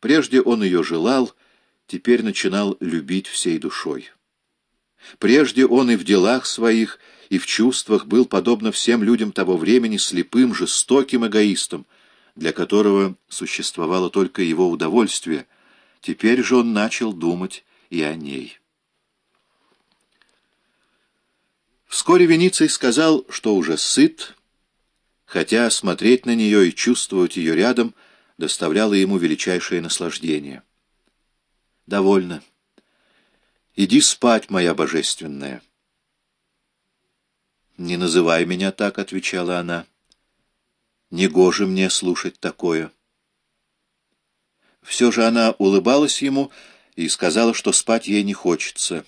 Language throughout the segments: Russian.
Прежде он ее желал, теперь начинал любить всей душой. Прежде он и в делах своих, и в чувствах был, подобно всем людям того времени, слепым, жестоким эгоистом, для которого существовало только его удовольствие. Теперь же он начал думать и о ней. Вскоре Вениций сказал, что уже сыт, хотя смотреть на нее и чувствовать ее рядом доставляло ему величайшее наслаждение. «Довольно. Иди спать, моя божественная». «Не называй меня так», — отвечала она. «Негоже мне слушать такое». Все же она улыбалась ему и сказала, что спать ей не хочется.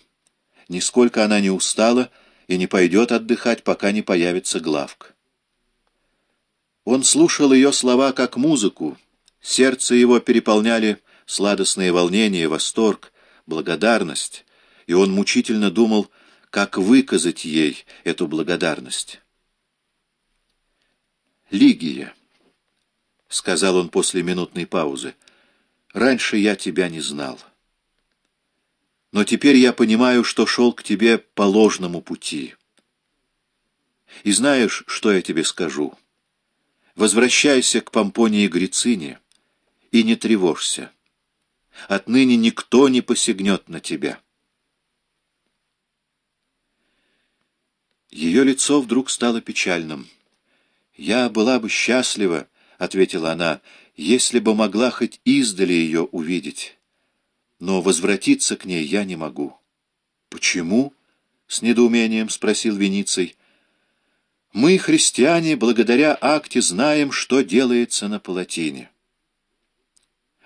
Нисколько она не устала и не пойдет отдыхать, пока не появится главк. Он слушал ее слова как музыку, сердце его переполняли сладостные волнения, восторг, благодарность, и он мучительно думал, как выказать ей эту благодарность. «Лигия», — сказал он после минутной паузы, — «раньше я тебя не знал. Но теперь я понимаю, что шел к тебе по ложному пути. И знаешь, что я тебе скажу? Возвращайся к Помпонии Грицине и не тревожься. Отныне никто не посягнет на тебя». Ее лицо вдруг стало печальным. «Я была бы счастлива», — ответила она, — «если бы могла хоть издали ее увидеть. Но возвратиться к ней я не могу». «Почему?» — с недоумением спросил Вениций. «Мы, христиане, благодаря акте знаем, что делается на палатине».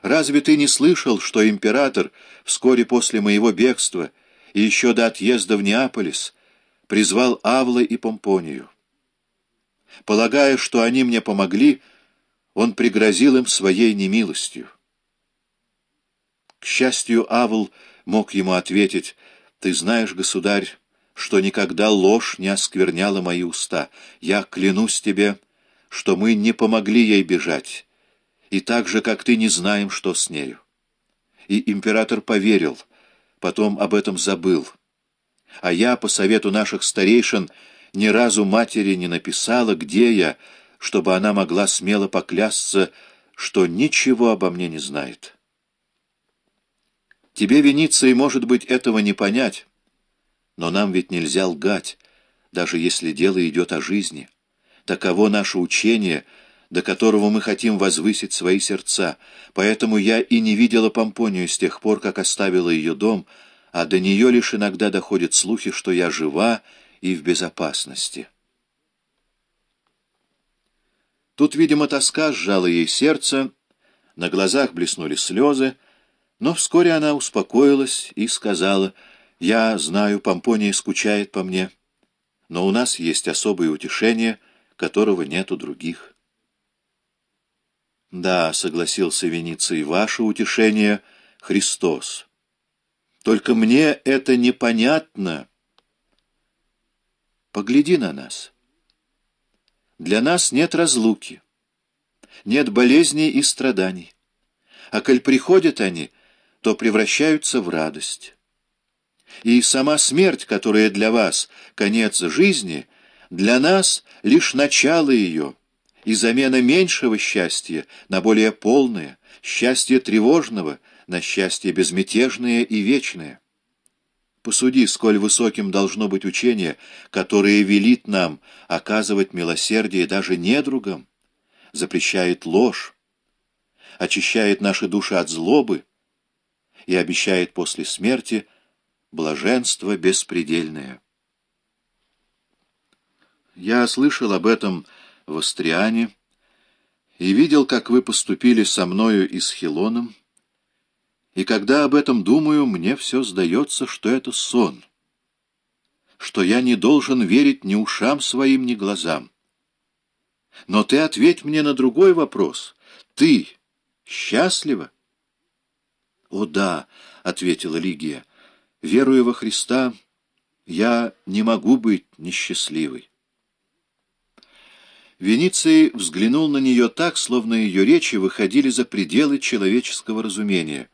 «Разве ты не слышал, что император вскоре после моего бегства и еще до отъезда в Неаполис призвал Авла и Помпонию. Полагая, что они мне помогли, он пригрозил им своей немилостью. К счастью, Авл мог ему ответить, «Ты знаешь, государь, что никогда ложь не оскверняла мои уста. Я клянусь тебе, что мы не помогли ей бежать, и так же, как ты, не знаем, что с нею». И император поверил, потом об этом забыл а я, по совету наших старейшин, ни разу матери не написала, где я, чтобы она могла смело поклясться, что ничего обо мне не знает. Тебе, Венеции, может быть, этого не понять, но нам ведь нельзя лгать, даже если дело идет о жизни. Таково наше учение, до которого мы хотим возвысить свои сердца, поэтому я и не видела Помпонию с тех пор, как оставила ее дом, а до нее лишь иногда доходят слухи, что я жива и в безопасности. Тут, видимо, тоска сжала ей сердце, на глазах блеснули слезы, но вскоре она успокоилась и сказала, «Я знаю, Помпония скучает по мне, но у нас есть особое утешение, которого нет у других». «Да», — согласился Вениций, — «ваше утешение — Христос». Только мне это непонятно. Погляди на нас. Для нас нет разлуки, нет болезней и страданий. А коль приходят они, то превращаются в радость. И сама смерть, которая для вас конец жизни, для нас лишь начало ее и замена меньшего счастья на более полное, счастье тревожного — на счастье безмятежное и вечное. Посуди, сколь высоким должно быть учение, которое велит нам оказывать милосердие даже недругам, запрещает ложь, очищает наши души от злобы и обещает после смерти блаженство беспредельное. Я слышал об этом в Астриане и видел, как вы поступили со мною и с Хилоном, и когда об этом думаю, мне все сдается, что это сон, что я не должен верить ни ушам своим, ни глазам. Но ты ответь мне на другой вопрос. Ты счастлива? — О да, — ответила Лигия, — веруя во Христа, я не могу быть несчастливой. Вениций взглянул на нее так, словно ее речи выходили за пределы человеческого разумения.